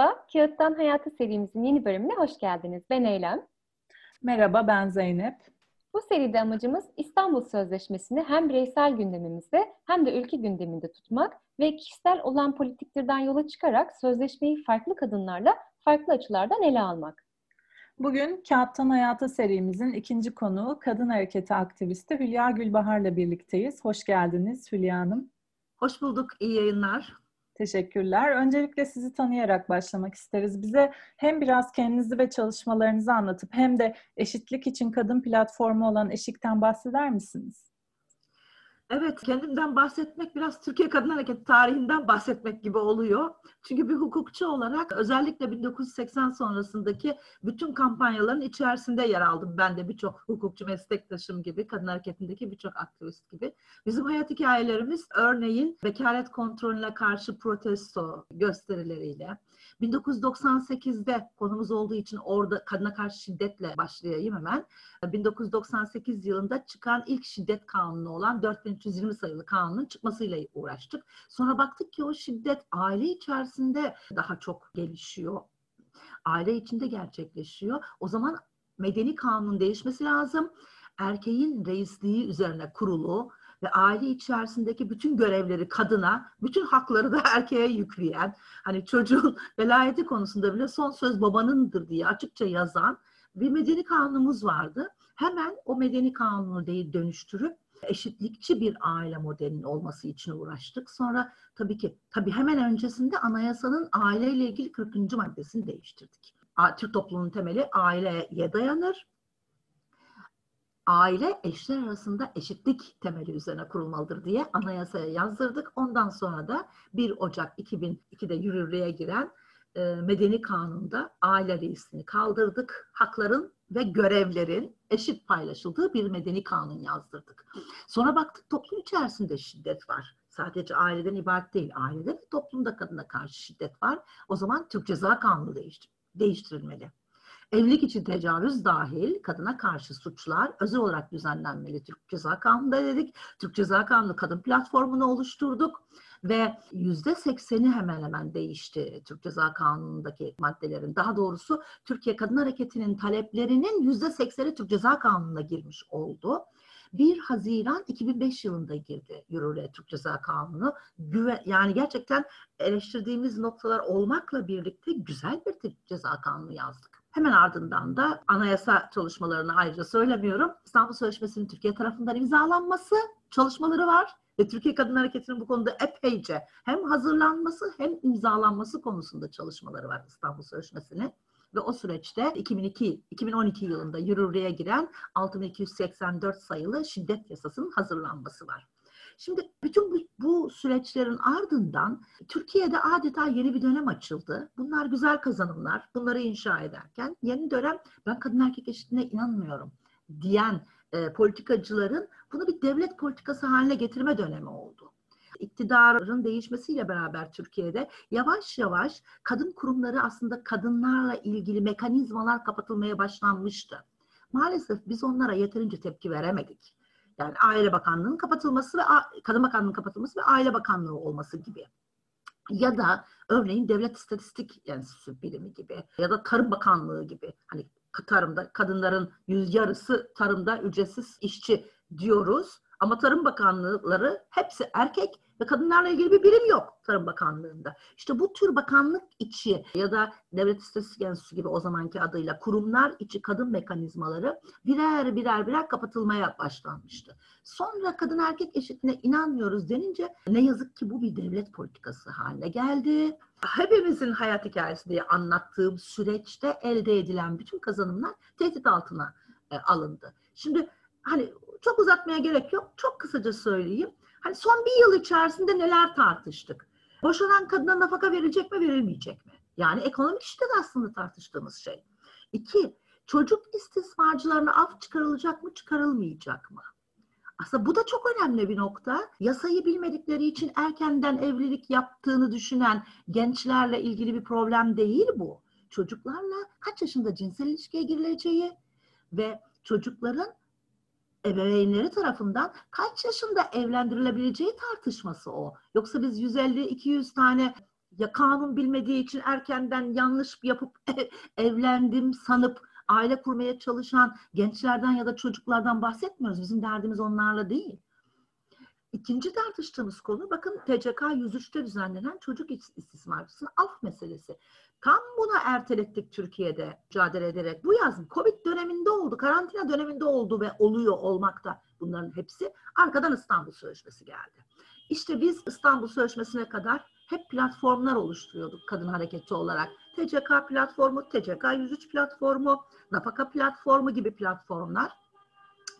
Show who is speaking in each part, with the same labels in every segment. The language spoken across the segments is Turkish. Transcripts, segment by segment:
Speaker 1: Merhaba, Kağıttan Hayata serimizin yeni bölümüne hoş geldiniz. Ben Eylem.
Speaker 2: Merhaba, ben Zeynep.
Speaker 1: Bu seride amacımız İstanbul Sözleşmesi'ni hem bireysel gündemimizde hem de ülke gündeminde tutmak ve kişisel olan politiktirden yola çıkarak sözleşmeyi farklı kadınlarla farklı açılardan ele almak.
Speaker 2: Bugün Kağıttan Hayata serimizin ikinci konuğu kadın hareketi aktivisti Hülya Gülbahar'la birlikteyiz. Hoş geldiniz Hülya Hanım.
Speaker 3: Hoş bulduk, iyi yayınlar.
Speaker 2: Teşekkürler. Öncelikle sizi tanıyarak başlamak isteriz. Bize hem biraz kendinizi ve çalışmalarınızı anlatıp hem de eşitlik için kadın platformu olan Eşik'ten bahseder misiniz?
Speaker 3: Evet, kendimden bahsetmek biraz Türkiye Kadın Hareketi tarihinden bahsetmek gibi oluyor. Çünkü bir hukukçu olarak özellikle 1980 sonrasındaki bütün kampanyaların içerisinde yer aldım. Ben de birçok hukukçu meslektaşım gibi, kadın hareketindeki birçok aktivist gibi. Bizim hayat hikayelerimiz örneğin vekalet kontrolüne karşı protesto gösterileriyle, 1998'de konumuz olduğu için orada kadına karşı şiddetle başlayayım hemen. 1998 yılında çıkan ilk şiddet kanunu olan 4320 sayılı kanunun çıkmasıyla uğraştık. Sonra baktık ki o şiddet aile içerisinde daha çok gelişiyor. Aile içinde gerçekleşiyor. O zaman medeni kanunun değişmesi lazım. Erkeğin reisliği üzerine kurulu, ve aile içerisindeki bütün görevleri kadına, bütün hakları da erkeğe yükleyen, hani çocuğun velayeti konusunda bile son söz babanındır diye açıkça yazan bir medeni kanunumuz vardı. Hemen o medeni kanunu değil dönüştürüp eşitlikçi bir aile modelinin olması için uğraştık. Sonra tabii ki tabii hemen öncesinde anayasanın aileyle ilgili 40. maddesini değiştirdik. Türk toplumunun temeli aileye dayanır aile eşler arasında eşitlik temeli üzerine kurulmalıdır diye anayasaya yazdırdık. Ondan sonra da 1 Ocak 2002'de yürürlüğe giren e, Medeni Kanun'da aile reisini kaldırdık. Hakların ve görevlerin eşit paylaşıldığı bir medeni kanun yazdırdık. Sonra baktık toplum içerisinde şiddet var. Sadece aileden ibaret değil. Ailede ve toplumda kadına karşı şiddet var. O zaman Türk Ceza Kanunu değiştirilmeli. Evlilik için tecavüz dahil kadına karşı suçlar özel olarak düzenlenmeli. Türk Ceza Kanunu'nda dedik. Türk Ceza Kanunu kadın platformunu oluşturduk ve yüzde sekseni hemen hemen değişti Türk Ceza Kanunu'ndaki maddelerin. Daha doğrusu Türkiye Kadın Hareketi'nin taleplerinin yüzde sekseni Türk Ceza Kanunu'na girmiş oldu. 1 Haziran 2005 yılında girdi yürürlüğe Türk Ceza Kanunu. Güve, yani gerçekten eleştirdiğimiz noktalar olmakla birlikte güzel bir Türk Ceza Kanunu yazdık. Hemen ardından da anayasa çalışmalarını ayrıca söylemiyorum. İstanbul Sözleşmesi'nin Türkiye tarafından imzalanması çalışmaları var. Ve Türkiye Kadın Hareketi'nin bu konuda epeyce hem hazırlanması hem imzalanması konusunda çalışmaları var İstanbul Sözleşmesi'nin. Ve o süreçte 2002, 2012 yılında yürürlüğe giren 6284 sayılı şiddet yasasının hazırlanması var. Şimdi bütün bu, bu süreçlerin ardından Türkiye'de adeta yeni bir dönem açıldı. Bunlar güzel kazanımlar. Bunları inşa ederken yeni dönem ben kadın erkek eşitliğine inanmıyorum diyen e, politikacıların bunu bir devlet politikası haline getirme dönemi oldu iktidarın değişmesiyle beraber Türkiye'de yavaş yavaş kadın kurumları aslında kadınlarla ilgili mekanizmalar kapatılmaya başlanmıştı. Maalesef biz onlara yeterince tepki veremedik. Yani Aile Bakanlığı'nın kapatılması ve Kadın Bakanlığı'nın kapatılması ve Aile Bakanlığı olması gibi. Ya da örneğin Devlet İstatistik Enstitüsü Birimi gibi ya da Tarım Bakanlığı gibi hani tarımda kadınların yüz yarısı tarımda ücretsiz işçi diyoruz. Ama Tarım Bakanlıkları hepsi erkek ve kadınlarla ilgili bir birim yok Tarım Bakanlığı'nda. İşte bu tür bakanlık içi ya da Devlet İstatistik Enstitüsü gibi o zamanki adıyla kurumlar içi kadın mekanizmaları birer birer birer kapatılmaya başlanmıştı. Sonra kadın erkek eşitliğine inanmıyoruz denince ne yazık ki bu bir devlet politikası haline geldi. Hepimizin hayat hikayesi diye anlattığım süreçte elde edilen bütün kazanımlar tehdit altına e, alındı. Şimdi hani çok uzatmaya gerek yok. Çok kısaca söyleyeyim. Hani son bir yıl içerisinde neler tartıştık? Boşanan kadına nafaka verilecek mi, verilmeyecek mi? Yani ekonomik şiddet aslında tartıştığımız şey. İki, çocuk istismarcılarına af çıkarılacak mı, çıkarılmayacak mı? Aslında bu da çok önemli bir nokta. Yasayı bilmedikleri için erkenden evlilik yaptığını düşünen gençlerle ilgili bir problem değil bu. Çocuklarla kaç yaşında cinsel ilişkiye girileceği ve çocukların ebeveynleri tarafından kaç yaşında evlendirilebileceği tartışması o. Yoksa biz 150-200 tane ya kanun bilmediği için erkenden yanlış yapıp evlendim sanıp aile kurmaya çalışan gençlerden ya da çocuklardan bahsetmiyoruz. Bizim derdimiz onlarla değil. İkinci tartıştığımız konu bakın TCK 103'te düzenlenen çocuk istismarcısının af meselesi. Tam buna ertelettik Türkiye'de mücadele ederek. Bu yaz Covid döneminde oldu, karantina döneminde oldu ve oluyor olmakta bunların hepsi. Arkadan İstanbul Sözleşmesi geldi. İşte biz İstanbul Sözleşmesi'ne kadar hep platformlar oluşturuyorduk kadın hareketi olarak. TCK platformu, TCK 103 platformu, Nafaka platformu gibi platformlar.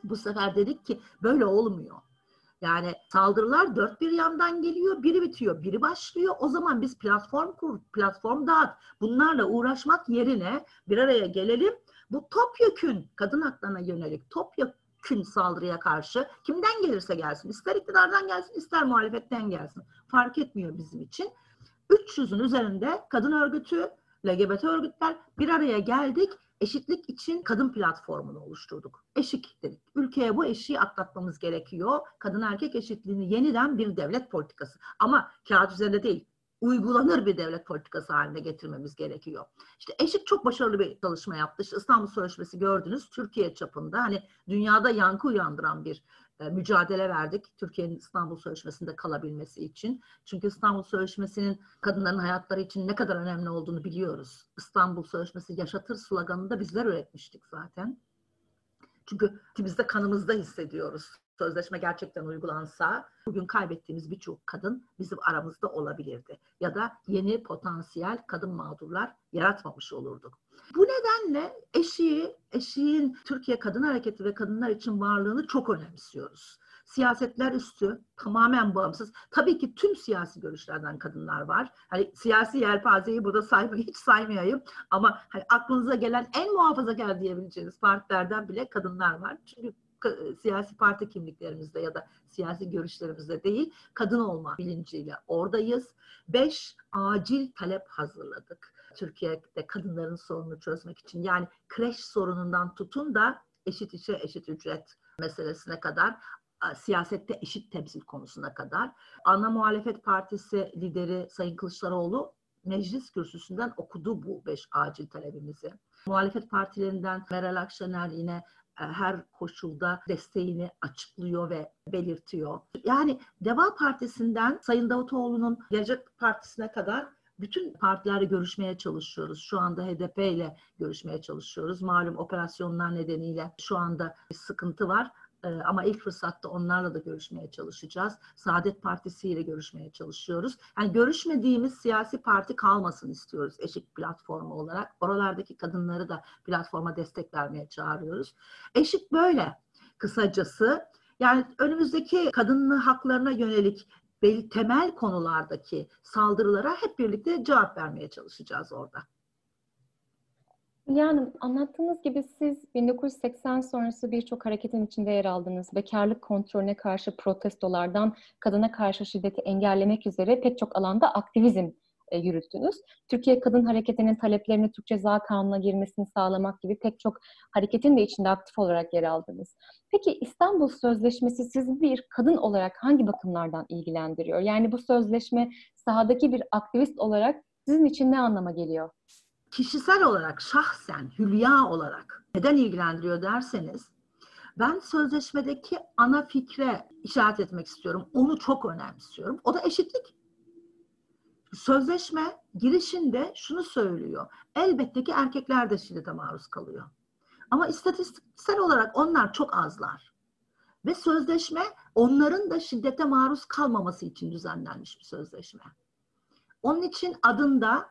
Speaker 3: Bu sefer dedik ki böyle olmuyor. Yani saldırılar dört bir yandan geliyor, biri bitiyor, biri başlıyor. O zaman biz platform kur, platform dağıt. Bunlarla uğraşmak yerine bir araya gelelim. Bu topyekün kadın haklarına yönelik topyekün saldırıya karşı kimden gelirse gelsin, ister iktidardan gelsin, ister muhalefetten gelsin. Fark etmiyor bizim için. 300'ün üzerinde kadın örgütü, LGBT örgütler bir araya geldik eşitlik için kadın platformunu oluşturduk. Eşik dedik. Ülkeye bu eşiği atlatmamız gerekiyor. Kadın erkek eşitliğini yeniden bir devlet politikası. Ama kağıt üzerinde değil, uygulanır bir devlet politikası haline getirmemiz gerekiyor. İşte eşit çok başarılı bir çalışma yaptı. İşte İstanbul Sözleşmesi gördünüz Türkiye çapında hani dünyada yankı uyandıran bir mücadele verdik Türkiye'nin İstanbul Sözleşmesi'nde kalabilmesi için. Çünkü İstanbul Sözleşmesi'nin kadınların hayatları için ne kadar önemli olduğunu biliyoruz. İstanbul Sözleşmesi yaşatır sloganını da bizler üretmiştik zaten. Çünkü biz de kanımızda hissediyoruz. Sözleşme gerçekten uygulansa bugün kaybettiğimiz birçok kadın bizim aramızda olabilirdi. Ya da yeni potansiyel kadın mağdurlar yaratmamış olurduk. Bu nedenle eşiği, eşiğin Türkiye Kadın Hareketi ve kadınlar için varlığını çok önemsiyoruz. Siyasetler üstü, tamamen bağımsız. Tabii ki tüm siyasi görüşlerden kadınlar var. Hani siyasi yelpazeyi burada saymayı hiç saymayayım. Ama hani aklınıza gelen en muhafazakar diyebileceğiniz partilerden bile kadınlar var. Çünkü siyasi parti kimliklerimizde ya da siyasi görüşlerimizde değil, kadın olma bilinciyle oradayız. Beş, acil talep hazırladık Türkiye'de kadınların sorununu çözmek için. Yani kreş sorunundan tutun da eşit işe eşit ücret meselesine kadar siyasette eşit temsil konusuna kadar. Ana muhalefet partisi lideri Sayın Kılıçdaroğlu meclis kürsüsünden okudu bu beş acil talebimizi. Muhalefet partilerinden Meral Akşener yine her koşulda desteğini açıklıyor ve belirtiyor. Yani Deva Partisi'nden Sayın Davutoğlu'nun Gelecek Partisi'ne kadar bütün partilerle görüşmeye çalışıyoruz. Şu anda HDP ile görüşmeye çalışıyoruz. Malum operasyonlar nedeniyle şu anda bir sıkıntı var. Ee, ama ilk fırsatta onlarla da görüşmeye çalışacağız. Saadet Partisi ile görüşmeye çalışıyoruz. Yani görüşmediğimiz siyasi parti kalmasın istiyoruz eşik platformu olarak. Oralardaki kadınları da platforma destek vermeye çağırıyoruz. Eşik böyle kısacası. Yani önümüzdeki kadın haklarına yönelik belli temel konulardaki saldırılara hep birlikte cevap vermeye çalışacağız orada.
Speaker 1: Yani anlattığınız gibi siz 1980 sonrası birçok hareketin içinde yer aldınız. Bekarlık kontrolüne karşı protestolardan kadına karşı şiddeti engellemek üzere pek çok alanda aktivizm e, yürüttünüz. Türkiye Kadın Hareketi'nin taleplerini Türk Ceza Kanunu'na girmesini sağlamak gibi pek çok hareketin de içinde aktif olarak yer aldınız. Peki İstanbul Sözleşmesi sizi bir kadın olarak hangi bakımlardan ilgilendiriyor? Yani bu sözleşme sahadaki bir aktivist olarak sizin için ne anlama geliyor?
Speaker 3: Kişisel olarak, şahsen, hülya olarak neden ilgilendiriyor derseniz, ben sözleşmedeki ana fikre işaret etmek istiyorum. Onu çok önemsiyorum. O da eşitlik. Sözleşme girişinde şunu söylüyor. Elbette ki erkekler de şiddete maruz kalıyor. Ama istatistiksel olarak onlar çok azlar. Ve sözleşme onların da şiddete maruz kalmaması için düzenlenmiş bir sözleşme. Onun için adında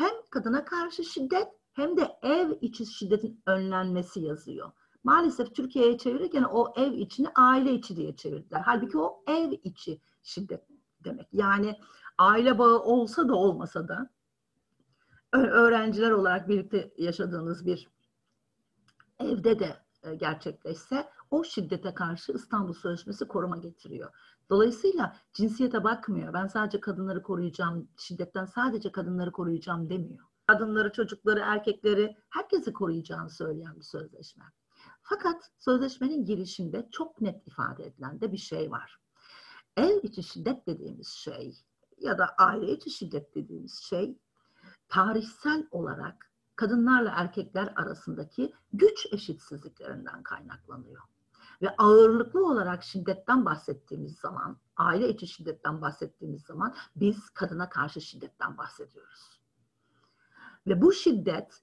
Speaker 3: hem kadına karşı şiddet hem de ev içi şiddetin önlenmesi yazıyor. Maalesef Türkiye'ye çevirirken o ev içini aile içi diye çevirdiler. Halbuki o ev içi şiddet demek. Yani aile bağı olsa da olmasa da öğrenciler olarak birlikte yaşadığınız bir evde de gerçekleşse o şiddete karşı İstanbul Sözleşmesi koruma getiriyor. Dolayısıyla cinsiyete bakmıyor. Ben sadece kadınları koruyacağım, şiddetten sadece kadınları koruyacağım demiyor. Kadınları, çocukları, erkekleri, herkesi koruyacağını söyleyen bir sözleşme. Fakat sözleşmenin girişinde çok net ifade edilen de bir şey var. Ev içi şiddet dediğimiz şey ya da aile içi şiddet dediğimiz şey tarihsel olarak kadınlarla erkekler arasındaki güç eşitsizliklerinden kaynaklanıyor. Ve ağırlıklı olarak şiddetten bahsettiğimiz zaman, aile içi şiddetten bahsettiğimiz zaman biz kadına karşı şiddetten bahsediyoruz. Ve bu şiddet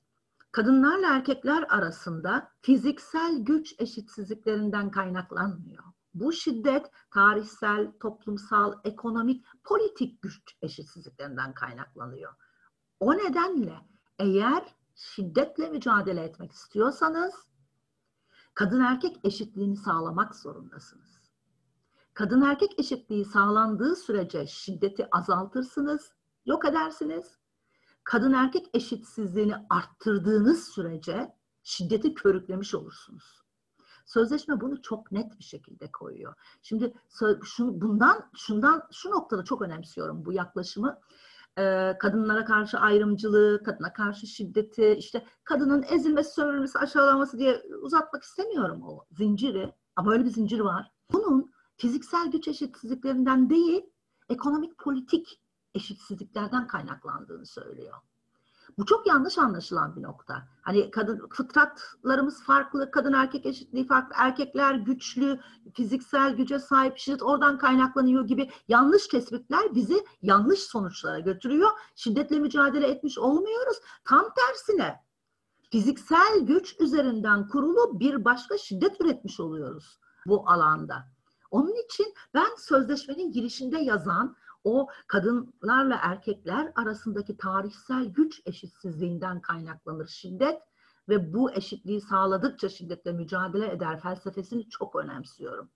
Speaker 3: kadınlarla erkekler arasında fiziksel güç eşitsizliklerinden kaynaklanmıyor. Bu şiddet tarihsel, toplumsal, ekonomik, politik güç eşitsizliklerinden kaynaklanıyor. O nedenle eğer şiddetle mücadele etmek istiyorsanız kadın erkek eşitliğini sağlamak zorundasınız. Kadın erkek eşitliği sağlandığı sürece şiddeti azaltırsınız, yok edersiniz. Kadın erkek eşitsizliğini arttırdığınız sürece şiddeti körüklemiş olursunuz. Sözleşme bunu çok net bir şekilde koyuyor. Şimdi şunu, bundan şundan şu noktada çok önemsiyorum bu yaklaşımı. Kadınlara karşı ayrımcılığı, kadına karşı şiddeti, işte kadının ezilmesi, sömürülmesi, aşağılanması diye uzatmak istemiyorum o zinciri. Ama öyle bir zincir var. Bunun fiziksel güç eşitsizliklerinden değil, ekonomik politik eşitsizliklerden kaynaklandığını söylüyor. Bu çok yanlış anlaşılan bir nokta. Hani kadın fıtratlarımız farklı, kadın erkek eşitliği farklı, erkekler güçlü, fiziksel güce sahip, şiddet oradan kaynaklanıyor gibi yanlış tespitler bizi yanlış sonuçlara götürüyor. Şiddetle mücadele etmiş olmuyoruz. Tam tersine fiziksel güç üzerinden kurulu bir başka şiddet üretmiş oluyoruz bu alanda. Onun için ben sözleşmenin girişinde yazan o kadınlarla erkekler arasındaki tarihsel güç eşitsizliğinden kaynaklanır şiddet ve bu eşitliği sağladıkça şiddetle mücadele eder felsefesini çok önemsiyorum.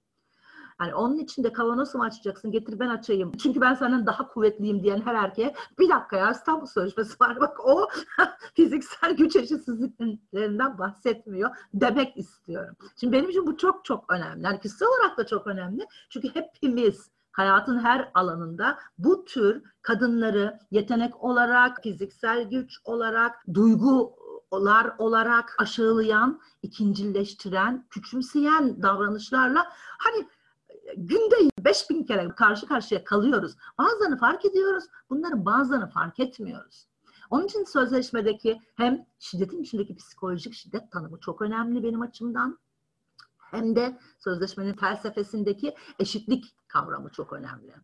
Speaker 3: Yani onun için de kavanozu mu açacaksın getir ben açayım. Çünkü ben senden daha kuvvetliyim diyen her erkeğe bir dakika ya İstanbul Sözleşmesi var bak o fiziksel güç eşitsizliklerinden bahsetmiyor demek istiyorum. Şimdi benim için bu çok çok önemli. Yani kişisel olarak da çok önemli. Çünkü hepimiz hayatın her alanında bu tür kadınları yetenek olarak, fiziksel güç olarak, duygular olarak aşağılayan, ikincilleştiren, küçümseyen davranışlarla hani günde 5000 kere karşı karşıya kalıyoruz. Bazılarını fark ediyoruz, bunların bazılarını fark etmiyoruz. Onun için sözleşmedeki hem şiddetin içindeki psikolojik şiddet tanımı çok önemli benim açımdan hem de sözleşmenin felsefesindeki eşitlik kavramı çok önemli.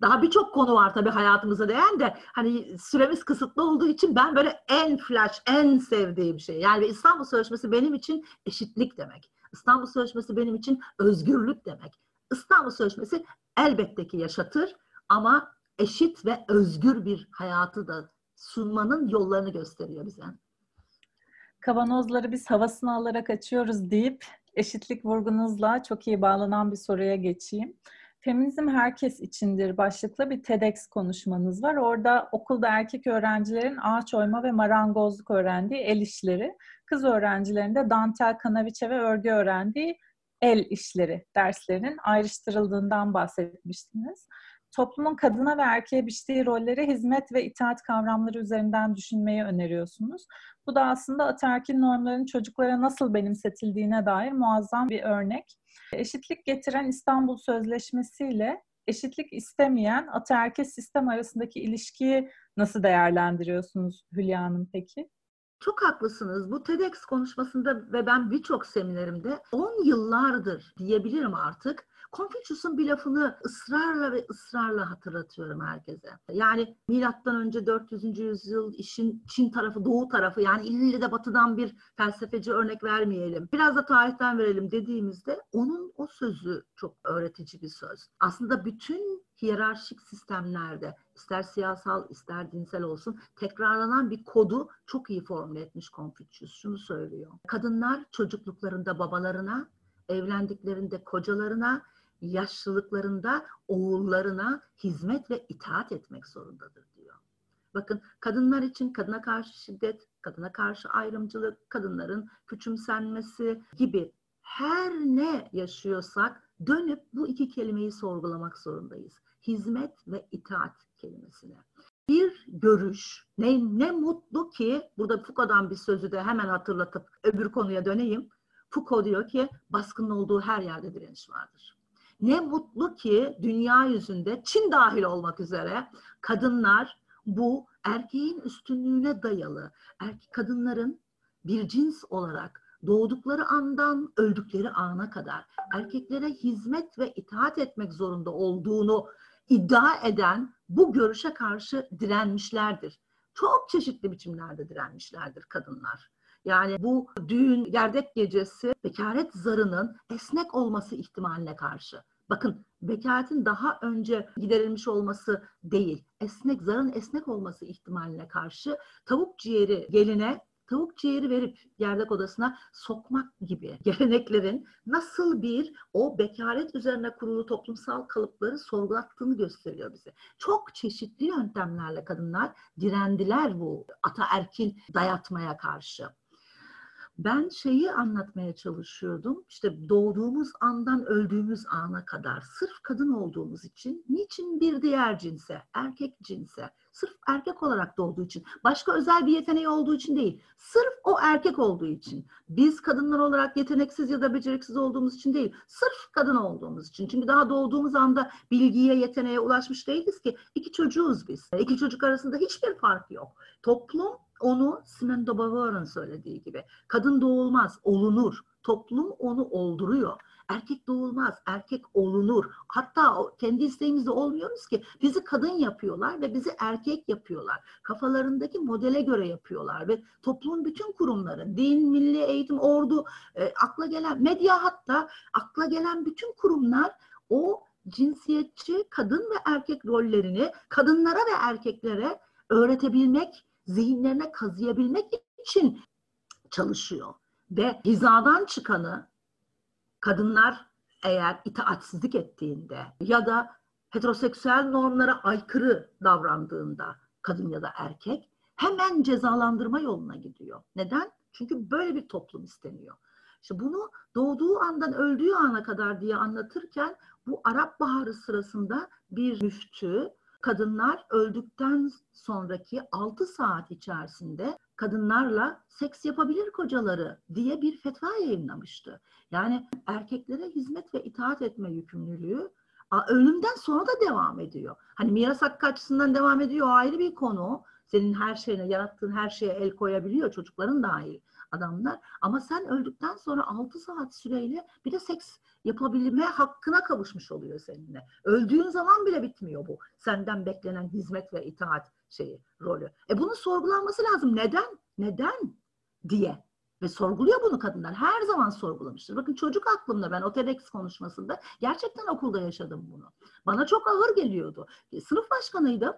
Speaker 3: Daha birçok konu var tabii hayatımıza değen de hani süremiz kısıtlı olduğu için ben böyle en flash, en sevdiğim şey. Yani İstanbul Sözleşmesi benim için eşitlik demek. İstanbul Sözleşmesi benim için özgürlük demek. İstanbul Sözleşmesi elbette ki yaşatır ama eşit ve özgür bir hayatı da sunmanın yollarını gösteriyor bize.
Speaker 2: Kavanozları biz havasını alarak açıyoruz deyip eşitlik vurgunuzla çok iyi bağlanan bir soruya geçeyim. Feminizm herkes içindir başlıklı bir TEDx konuşmanız var. Orada okulda erkek öğrencilerin ağaç oyma ve marangozluk öğrendiği el işleri, kız öğrencilerin de dantel, kanaviçe ve örgü öğrendiği el işleri derslerinin ayrıştırıldığından bahsetmiştiniz toplumun kadına ve erkeğe biçtiği rolleri hizmet ve itaat kavramları üzerinden düşünmeyi öneriyorsunuz. Bu da aslında ataerkil normların çocuklara nasıl benimsetildiğine dair muazzam bir örnek. Eşitlik getiren İstanbul Sözleşmesi ile eşitlik istemeyen ataerkil sistem arasındaki ilişkiyi nasıl değerlendiriyorsunuz Hülya Hanım peki?
Speaker 3: Çok haklısınız. Bu TEDx konuşmasında ve ben birçok seminerimde 10 yıllardır diyebilirim artık Confucius'un bir lafını ısrarla ve ısrarla hatırlatıyorum herkese. Yani milattan önce 400. yüzyıl işin Çin tarafı, doğu tarafı yani ille de batıdan bir felsefeci örnek vermeyelim. Biraz da tarihten verelim dediğimizde onun o sözü çok öğretici bir söz. Aslında bütün hiyerarşik sistemlerde ister siyasal ister dinsel olsun tekrarlanan bir kodu çok iyi formüle etmiş Confucius. Şunu söylüyor. Kadınlar çocukluklarında babalarına, evlendiklerinde kocalarına, yaşlılıklarında oğullarına hizmet ve itaat etmek zorundadır diyor. Bakın kadınlar için kadına karşı şiddet, kadına karşı ayrımcılık, kadınların küçümsenmesi gibi her ne yaşıyorsak dönüp bu iki kelimeyi sorgulamak zorundayız. Hizmet ve itaat kelimesine. Bir görüş, ne, ne mutlu ki, burada Foucault'dan bir sözü de hemen hatırlatıp öbür konuya döneyim. Foucault diyor ki baskının olduğu her yerde direniş vardır. Ne mutlu ki dünya yüzünde Çin dahil olmak üzere kadınlar bu erkeğin üstünlüğüne dayalı, erkek kadınların bir cins olarak doğdukları andan öldükleri ana kadar erkeklere hizmet ve itaat etmek zorunda olduğunu iddia eden bu görüşe karşı direnmişlerdir. Çok çeşitli biçimlerde direnmişlerdir kadınlar. Yani bu düğün, gerdek gecesi bekaret zarının esnek olması ihtimaline karşı. Bakın bekaretin daha önce giderilmiş olması değil, esnek zarın esnek olması ihtimaline karşı tavuk ciğeri geline tavuk ciğeri verip gerdek odasına sokmak gibi geleneklerin nasıl bir o bekaret üzerine kurulu toplumsal kalıpları sorgulattığını gösteriyor bize. Çok çeşitli yöntemlerle kadınlar direndiler bu ataerkil dayatmaya karşı ben şeyi anlatmaya çalışıyordum. İşte doğduğumuz andan öldüğümüz ana kadar sırf kadın olduğumuz için niçin bir diğer cinse, erkek cinse, sırf erkek olarak doğduğu için, başka özel bir yeteneği olduğu için değil, sırf o erkek olduğu için, biz kadınlar olarak yeteneksiz ya da beceriksiz olduğumuz için değil, sırf kadın olduğumuz için. Çünkü daha doğduğumuz anda bilgiye, yeteneğe ulaşmış değiliz ki. iki çocuğuz biz. İki çocuk arasında hiçbir fark yok. Toplum onu Simone de Beauvoir'ın söylediği gibi kadın doğulmaz, olunur. Toplum onu olduruyor. Erkek doğulmaz, erkek olunur. Hatta kendi isteğimizde olmuyoruz ki. Bizi kadın yapıyorlar ve bizi erkek yapıyorlar. Kafalarındaki modele göre yapıyorlar ve toplumun bütün kurumları, din, milli eğitim, ordu, e, akla gelen, medya hatta akla gelen bütün kurumlar o cinsiyetçi kadın ve erkek rollerini kadınlara ve erkeklere öğretebilmek zihinlerine kazıyabilmek için çalışıyor. Ve hizadan çıkanı kadınlar eğer itaatsizlik ettiğinde ya da heteroseksüel normlara aykırı davrandığında kadın ya da erkek hemen cezalandırma yoluna gidiyor. Neden? Çünkü böyle bir toplum isteniyor. İşte bunu doğduğu andan öldüğü ana kadar diye anlatırken bu Arap Baharı sırasında bir müftü kadınlar öldükten sonraki 6 saat içerisinde kadınlarla seks yapabilir kocaları diye bir fetva yayınlamıştı. Yani erkeklere hizmet ve itaat etme yükümlülüğü ölümden sonra da devam ediyor. Hani miras hakkı açısından devam ediyor o ayrı bir konu. Senin her şeyine, yarattığın her şeye el koyabiliyor çocukların dahil adamlar. Ama sen öldükten sonra 6 saat süreyle bir de seks yapabilme hakkına kavuşmuş oluyor seninle. Öldüğün zaman bile bitmiyor bu. Senden beklenen hizmet ve itaat şeyi, rolü. E bunun sorgulanması lazım. Neden? Neden? diye. Ve sorguluyor bunu kadınlar. Her zaman sorgulamıştır. Bakın çocuk aklımda ben o TEDx konuşmasında gerçekten okulda yaşadım bunu. Bana çok ağır geliyordu. E, sınıf başkanıydım.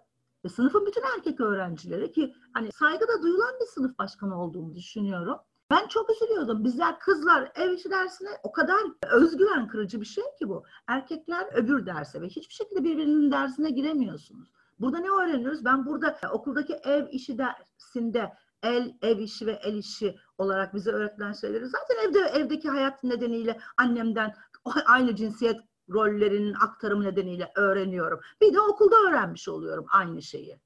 Speaker 3: Ve sınıfın bütün erkek öğrencileri ki hani saygıda duyulan bir sınıf başkanı olduğumu düşünüyorum. Ben çok üzülüyordum. Bizler kızlar ev işi dersine o kadar özgüven kırıcı bir şey ki bu. Erkekler öbür derse ve hiçbir şekilde birbirinin dersine giremiyorsunuz. Burada ne öğreniyoruz? Ben burada okuldaki ev işi dersinde el, ev işi ve el işi olarak bize öğretilen şeyleri zaten evde evdeki hayat nedeniyle annemden aynı cinsiyet rollerinin aktarımı nedeniyle öğreniyorum. Bir de okulda öğrenmiş oluyorum aynı şeyi.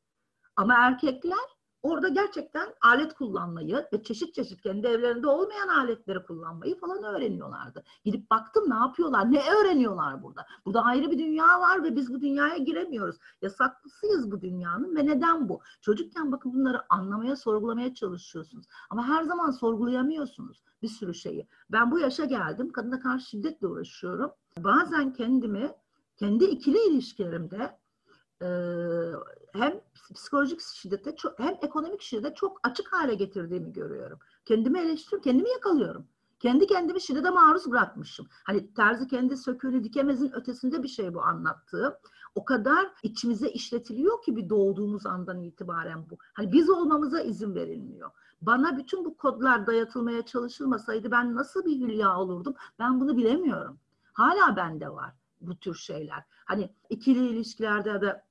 Speaker 3: Ama erkekler orada gerçekten alet kullanmayı ve çeşit çeşit kendi evlerinde olmayan aletleri kullanmayı falan öğreniyorlardı. Gidip baktım ne yapıyorlar, ne öğreniyorlar burada. Burada ayrı bir dünya var ve biz bu dünyaya giremiyoruz. Yasaklısıyız bu dünyanın ve neden bu? Çocukken bakın bunları anlamaya, sorgulamaya çalışıyorsunuz. Ama her zaman sorgulayamıyorsunuz bir sürü şeyi. Ben bu yaşa geldim, kadına karşı şiddetle uğraşıyorum. Bazen kendimi kendi ikili ilişkilerimde hem psikolojik şiddete çok, hem ekonomik şiddete çok açık hale getirdiğimi görüyorum. Kendimi eleştiriyorum, kendimi yakalıyorum. Kendi kendimi şiddete maruz bırakmışım. Hani terzi kendi söküğünü dikemezin ötesinde bir şey bu anlattığı. O kadar içimize işletiliyor ki bir doğduğumuz andan itibaren bu. Hani biz olmamıza izin verilmiyor. Bana bütün bu kodlar dayatılmaya çalışılmasaydı ben nasıl bir hülya olurdum? Ben bunu bilemiyorum. Hala bende var bu tür şeyler. Hani ikili ilişkilerde da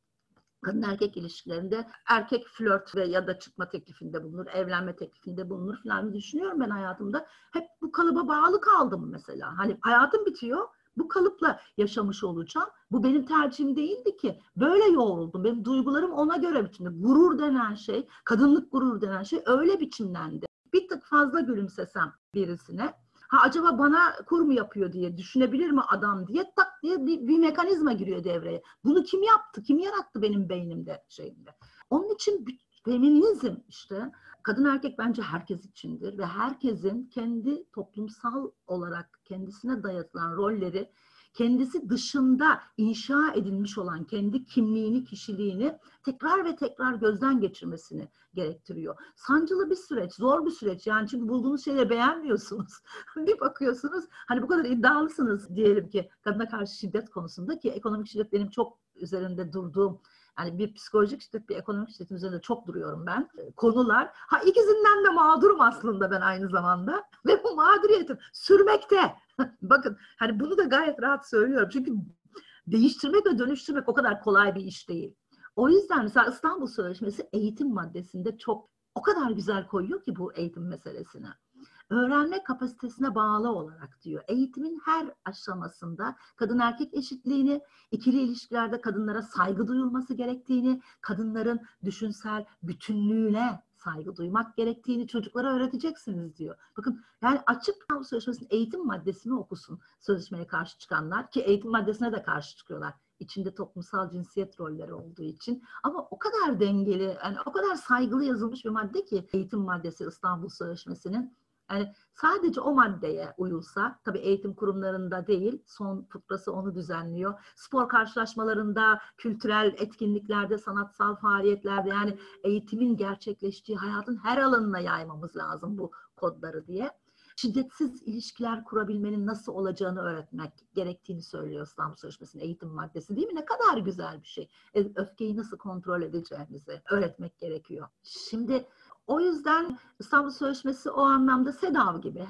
Speaker 3: kadın erkek ilişkilerinde erkek flört ve ya da çıkma teklifinde bulunur, evlenme teklifinde bulunur falan düşünüyorum ben hayatımda. Hep bu kalıba bağlı kaldım mesela. Hani hayatım bitiyor. Bu kalıpla yaşamış olacağım. Bu benim tercihim değildi ki. Böyle yoğruldum. Benim duygularım ona göre biçimde. Gurur denen şey, kadınlık gurur denen şey öyle biçimlendi. Bir tık fazla gülümsesem birisine Ha acaba bana kur mu yapıyor diye düşünebilir mi adam diye tak diye bir, bir mekanizma giriyor devreye. Bunu kim yaptı? Kim yarattı benim beynimde şeyimde? Onun için feminizm işte kadın erkek bence herkes içindir ve herkesin kendi toplumsal olarak kendisine dayatılan rolleri kendisi dışında inşa edilmiş olan kendi kimliğini, kişiliğini tekrar ve tekrar gözden geçirmesini gerektiriyor. Sancılı bir süreç, zor bir süreç. Yani çünkü bulduğunuz şeyleri beğenmiyorsunuz. bir bakıyorsunuz, hani bu kadar iddialısınız diyelim ki kadına karşı şiddet konusunda ki ekonomik şiddet benim çok üzerinde durduğum yani bir psikolojik şiddet, bir ekonomik şiddetin üzerinde çok duruyorum ben. Konular. Ha ikisinden de mağdurum aslında ben aynı zamanda. Ve bu mağduriyetim sürmekte. Bakın hani bunu da gayet rahat söylüyorum. Çünkü değiştirmek ve dönüştürmek o kadar kolay bir iş değil. O yüzden mesela İstanbul Sözleşmesi eğitim maddesinde çok o kadar güzel koyuyor ki bu eğitim meselesini. Öğrenme kapasitesine bağlı olarak diyor. Eğitimin her aşamasında kadın erkek eşitliğini, ikili ilişkilerde kadınlara saygı duyulması gerektiğini, kadınların düşünsel bütünlüğüne saygı duymak gerektiğini çocuklara öğreteceksiniz diyor. Bakın yani açık İstanbul Sözleşmesi'nin eğitim maddesini okusun sözleşmeye karşı çıkanlar ki eğitim maddesine de karşı çıkıyorlar. İçinde toplumsal cinsiyet rolleri olduğu için. Ama o kadar dengeli, yani o kadar saygılı yazılmış bir madde ki eğitim maddesi İstanbul Sözleşmesi'nin. Yani sadece o maddeye uyulsa, tabii eğitim kurumlarında değil, son fıkrası onu düzenliyor. Spor karşılaşmalarında, kültürel etkinliklerde, sanatsal faaliyetlerde yani eğitimin gerçekleştiği hayatın her alanına yaymamız lazım bu kodları diye. Şiddetsiz ilişkiler kurabilmenin nasıl olacağını öğretmek gerektiğini söylüyor İstanbul Sözleşmesi'nin eğitim maddesi değil mi? Ne kadar güzel bir şey. E, öfkeyi nasıl kontrol edeceğimizi öğretmek gerekiyor. Şimdi o yüzden İstanbul Sözleşmesi o anlamda SEDAV gibi.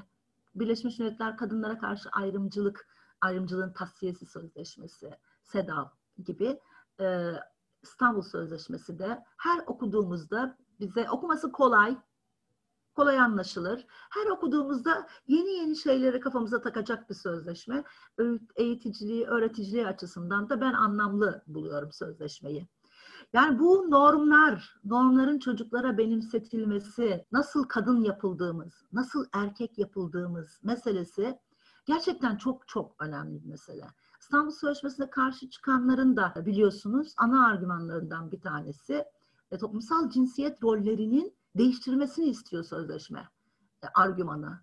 Speaker 3: Birleşmiş Milletler Kadınlara Karşı Ayrımcılık, Ayrımcılığın Tasfiyesi Sözleşmesi, SEDAV gibi e, İstanbul Sözleşmesi de her okuduğumuzda bize okuması kolay, kolay anlaşılır. Her okuduğumuzda yeni yeni şeyleri kafamıza takacak bir sözleşme. Eğiticiliği, öğreticiliği açısından da ben anlamlı buluyorum sözleşmeyi. Yani bu normlar, normların çocuklara benimsetilmesi, nasıl kadın yapıldığımız, nasıl erkek yapıldığımız meselesi gerçekten çok çok önemli bir mesele. İstanbul Sözleşmesi'ne karşı çıkanların da biliyorsunuz ana argümanlarından bir tanesi e, toplumsal cinsiyet rollerinin değiştirmesini istiyor sözleşme e, argümanı.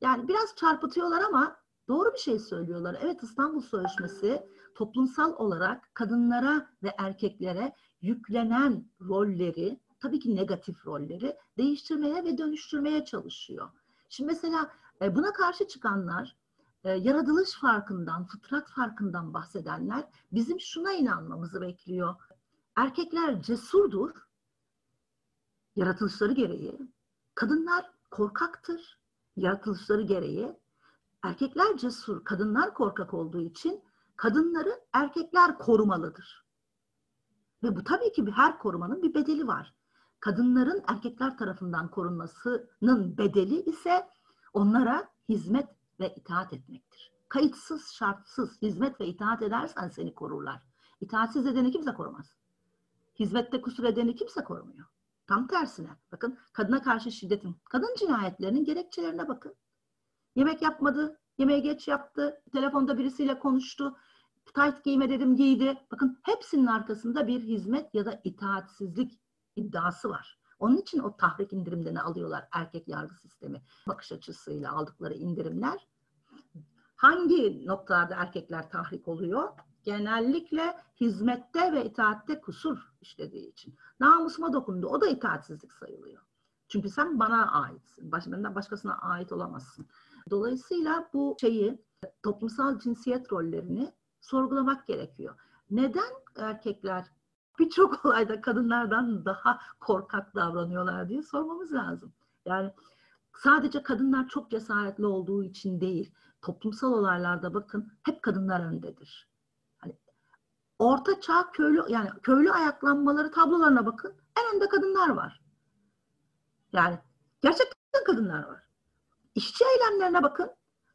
Speaker 3: Yani biraz çarpıtıyorlar ama doğru bir şey söylüyorlar. Evet İstanbul Sözleşmesi toplumsal olarak kadınlara ve erkeklere yüklenen rolleri, tabii ki negatif rolleri değiştirmeye ve dönüştürmeye çalışıyor. Şimdi mesela e, buna karşı çıkanlar, e, yaratılış farkından, fıtrat farkından bahsedenler bizim şuna inanmamızı bekliyor. Erkekler cesurdur, yaratılışları gereği. Kadınlar korkaktır, yaratılışları gereği. Erkekler cesur, kadınlar korkak olduğu için kadınları erkekler korumalıdır. Ve bu tabii ki her korumanın bir bedeli var. Kadınların erkekler tarafından korunmasının bedeli ise onlara hizmet ve itaat etmektir. Kayıtsız, şartsız hizmet ve itaat edersen seni korurlar. İtaatsiz edeni kimse korumaz. Hizmette kusur edeni kimse korumuyor. Tam tersine. Bakın kadına karşı şiddetin, kadın cinayetlerinin gerekçelerine bakın. Yemek yapmadı, yemeği geç yaptı, telefonda birisiyle konuştu, tight giyme dedim giydi. Bakın hepsinin arkasında bir hizmet ya da itaatsizlik iddiası var. Onun için o tahrik indirimlerini alıyorlar erkek yargı sistemi bakış açısıyla aldıkları indirimler. Hangi noktalarda erkekler tahrik oluyor? Genellikle hizmette ve itaatte kusur işlediği için. Namusuma dokundu. O da itaatsizlik sayılıyor. Çünkü sen bana aitsin. Baş, benden başkasına ait olamazsın. Dolayısıyla bu şeyi toplumsal cinsiyet rollerini sorgulamak gerekiyor. Neden erkekler birçok olayda kadınlardan daha korkak davranıyorlar diye sormamız lazım. Yani sadece kadınlar çok cesaretli olduğu için değil, toplumsal olaylarda bakın hep kadınlar öndedir. Hani orta çağ köylü yani köylü ayaklanmaları tablolarına bakın. En önde kadınlar var. Yani gerçekten kadınlar var. İşçi eylemlerine bakın.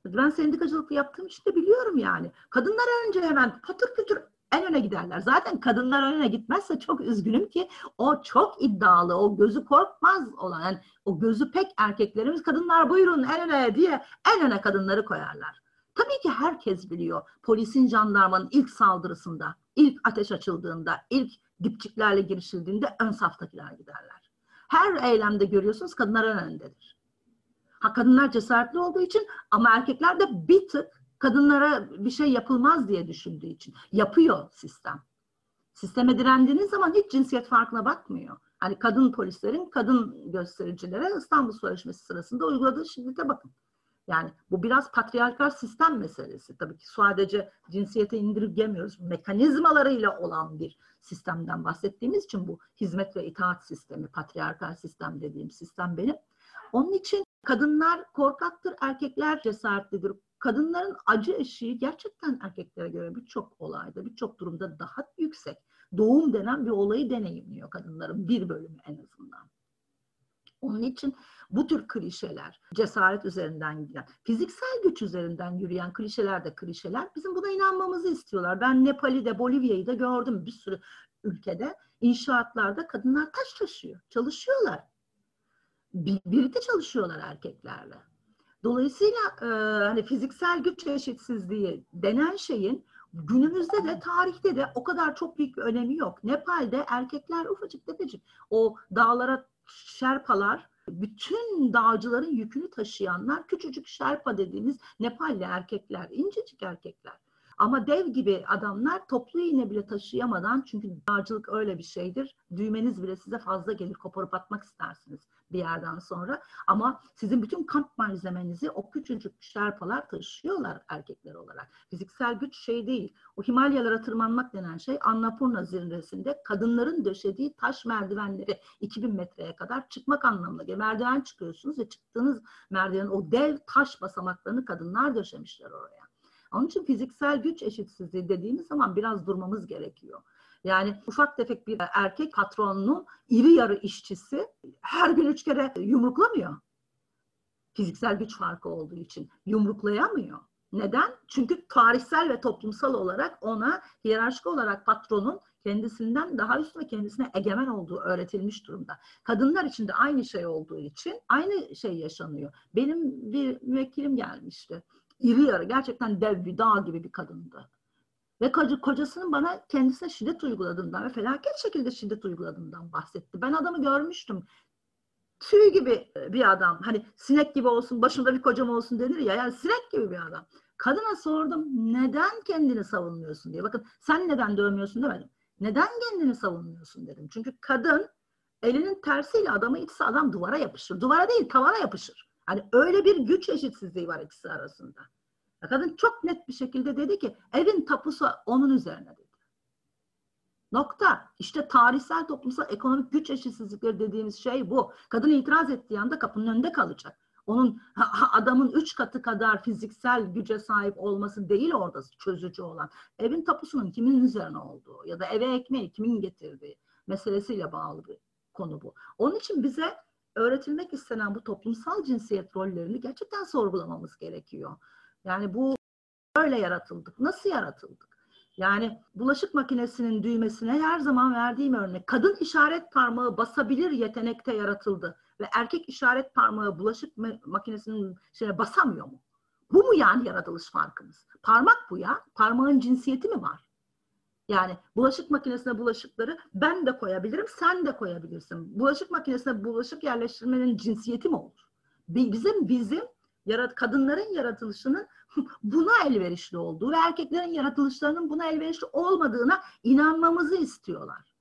Speaker 3: Ben sendikacılık yaptığım için de biliyorum yani. Kadınlar önce hemen patır kütür en öne giderler. Zaten kadınlar öne gitmezse çok üzgünüm ki o çok iddialı, o gözü korkmaz olan, yani o gözü pek erkeklerimiz kadınlar buyurun en öne diye en öne kadınları koyarlar. Tabii ki herkes biliyor polisin jandarmanın ilk saldırısında, ilk ateş açıldığında, ilk dipçiklerle girişildiğinde ön saftakiler giderler. Her eylemde görüyorsunuz kadınlar ön öndedir. Ha kadınlar cesaretli olduğu için ama erkekler de bir tık kadınlara bir şey yapılmaz diye düşündüğü için yapıyor sistem. Sisteme direndiğiniz zaman hiç cinsiyet farkına bakmıyor. Hani kadın polislerin kadın göstericilere İstanbul Sözleşmesi sırasında uyguladığı şiddete bakın. Yani bu biraz patriarkal sistem meselesi. Tabii ki sadece cinsiyete indirgemiyoruz. Mekanizmalarıyla olan bir sistemden bahsettiğimiz için bu hizmet ve itaat sistemi, patriarkal sistem dediğim sistem benim. Onun için kadınlar korkaktır, erkekler cesaretlidir. Kadınların acı eşiği gerçekten erkeklere göre birçok olayda, birçok durumda daha yüksek. Doğum denen bir olayı deneyimliyor kadınların bir bölümü en azından. Onun için bu tür klişeler, cesaret üzerinden giden, fiziksel güç üzerinden yürüyen klişeler de klişeler bizim buna inanmamızı istiyorlar. Ben Nepal'i de Bolivya'yı da gördüm bir sürü ülkede. inşaatlarda kadınlar taş taşıyor, çalışıyorlar. Birlikte çalışıyorlar erkeklerle. Dolayısıyla e, hani fiziksel güç eşitsizliği denen şeyin günümüzde de tarihte de o kadar çok büyük bir önemi yok. Nepal'de erkekler ufacık tefecik o dağlara şerpalar bütün dağcıların yükünü taşıyanlar küçücük şerpa dediğimiz Nepalli erkekler, incecik erkekler. Ama dev gibi adamlar toplu iğne bile taşıyamadan çünkü dağcılık öyle bir şeydir. Düğmeniz bile size fazla gelir koparıp atmak istersiniz bir yerden sonra. Ama sizin bütün kamp malzemenizi o küçücük şerpalar taşıyorlar erkekler olarak. Fiziksel güç şey değil. O Himalyalara tırmanmak denen şey Annapurna zirvesinde kadınların döşediği taş merdivenleri 2000 metreye kadar çıkmak anlamına geliyor. Merdiven çıkıyorsunuz ve çıktığınız merdivenin o dev taş basamaklarını kadınlar döşemişler oraya. Onun için fiziksel güç eşitsizliği dediğimiz zaman biraz durmamız gerekiyor. Yani ufak tefek bir erkek patronunu iri yarı işçisi her gün üç kere yumruklamıyor. Fiziksel güç farkı olduğu için yumruklayamıyor. Neden? Çünkü tarihsel ve toplumsal olarak ona hiyerarşik olarak patronun kendisinden daha üst ve kendisine egemen olduğu öğretilmiş durumda. Kadınlar için de aynı şey olduğu için aynı şey yaşanıyor. Benim bir müvekkilim gelmişti. İri yarı gerçekten dev bir dağ gibi bir kadındı. Ve kocasının bana kendisine şiddet uyguladığından ve felaket şekilde şiddet uyguladığından bahsetti. Ben adamı görmüştüm. Tüy gibi bir adam. Hani sinek gibi olsun, başımda bir kocam olsun denir ya. Yani sinek gibi bir adam. Kadına sordum neden kendini savunmuyorsun diye. Bakın sen neden dövmüyorsun demedim. Neden kendini savunmuyorsun dedim. Çünkü kadın elinin tersiyle adamı itse adam duvara yapışır. Duvara değil tavana yapışır. Hani öyle bir güç eşitsizliği var ikisi arasında. Kadın çok net bir şekilde dedi ki evin tapusu onun üzerine dedi. Nokta. İşte tarihsel toplumsal ekonomik güç eşitsizlikleri dediğimiz şey bu. Kadın itiraz ettiği anda kapının önünde kalacak. Onun adamın üç katı kadar fiziksel güce sahip olması değil orada çözücü olan. Evin tapusunun kimin üzerine olduğu ya da eve ekmeği kimin getirdiği meselesiyle bağlı bir konu bu. Onun için bize öğretilmek istenen bu toplumsal cinsiyet rollerini gerçekten sorgulamamız gerekiyor. Yani bu böyle yaratıldık. Nasıl yaratıldık? Yani bulaşık makinesinin düğmesine her zaman verdiğim örnek kadın işaret parmağı basabilir yetenekte yaratıldı ve erkek işaret parmağı bulaşık makinesinin şeyine basamıyor mu? Bu mu yani yaratılış farkımız? Parmak bu ya. Parmağın cinsiyeti mi var? Yani bulaşık makinesine bulaşıkları ben de koyabilirim, sen de koyabilirsin. Bulaşık makinesine bulaşık yerleştirmenin cinsiyeti mi olur? Bizim bizim yarat kadınların yaratılışının buna elverişli olduğu ve erkeklerin yaratılışlarının buna elverişli olmadığına inanmamızı istiyorlar.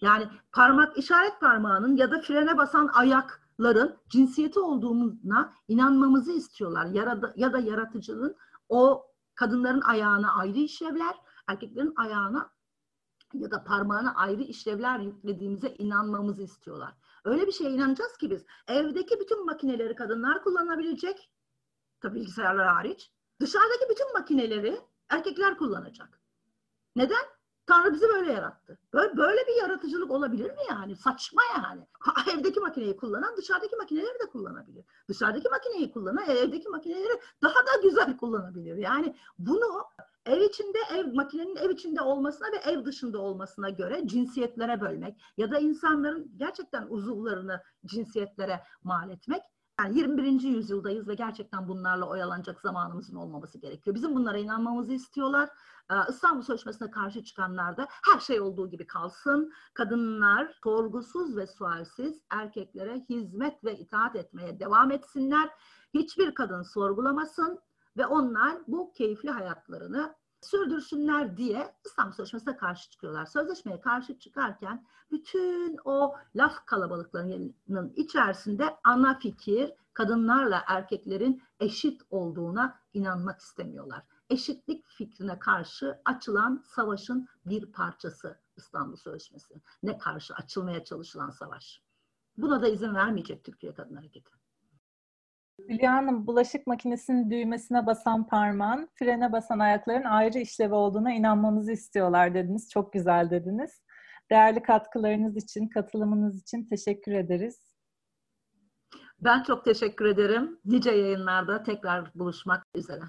Speaker 3: Yani parmak işaret parmağının ya da frene basan ayakların cinsiyeti olduğuna inanmamızı istiyorlar. Ya ya da yaratıcının o kadınların ayağına ayrı işlevler, erkeklerin ayağına ya da parmağına ayrı işlevler yüklediğimize inanmamızı istiyorlar. Öyle bir şeye inanacağız ki biz evdeki bütün makineleri kadınlar kullanabilecek, tabii bilgisayarlar hariç. Dışarıdaki bütün makineleri erkekler kullanacak. Neden? Tanrı bizi böyle yarattı. Böyle, böyle bir yaratıcılık olabilir mi yani? Saçma yani. Evdeki makineyi kullanan dışarıdaki makineleri de kullanabilir. Dışarıdaki makineyi kullanan evdeki makineleri daha da güzel kullanabilir. Yani bunu ev içinde, ev makinenin ev içinde olmasına ve ev dışında olmasına göre cinsiyetlere bölmek ya da insanların gerçekten uzuvlarını cinsiyetlere mal etmek. Yani 21. yüzyıldayız ve gerçekten bunlarla oyalanacak zamanımızın olmaması gerekiyor. Bizim bunlara inanmamızı istiyorlar. Ee, İstanbul Sözleşmesi'ne karşı çıkanlar da her şey olduğu gibi kalsın. Kadınlar sorgusuz ve sualsiz erkeklere hizmet ve itaat etmeye devam etsinler. Hiçbir kadın sorgulamasın ve onlar bu keyifli hayatlarını sürdürsünler diye İstanbul Sözleşmesi'ne karşı çıkıyorlar. Sözleşmeye karşı çıkarken bütün o laf kalabalıklarının içerisinde ana fikir kadınlarla erkeklerin eşit olduğuna inanmak istemiyorlar. Eşitlik fikrine karşı açılan savaşın bir parçası İstanbul Sözleşmesi. Ne karşı açılmaya çalışılan savaş. Buna da izin vermeyecek Türkiye Kadın Hareketi.
Speaker 2: Hülya Hanım, bulaşık makinesinin düğmesine basan parmağın, frene basan ayakların ayrı işlevi olduğuna inanmamızı istiyorlar dediniz. Çok güzel dediniz. Değerli katkılarınız için, katılımınız için teşekkür ederiz.
Speaker 3: Ben çok teşekkür ederim. Nice yayınlarda tekrar buluşmak üzere.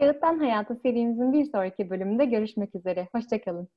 Speaker 1: Kağıttan Hayata serimizin bir sonraki bölümünde görüşmek üzere. Hoşçakalın.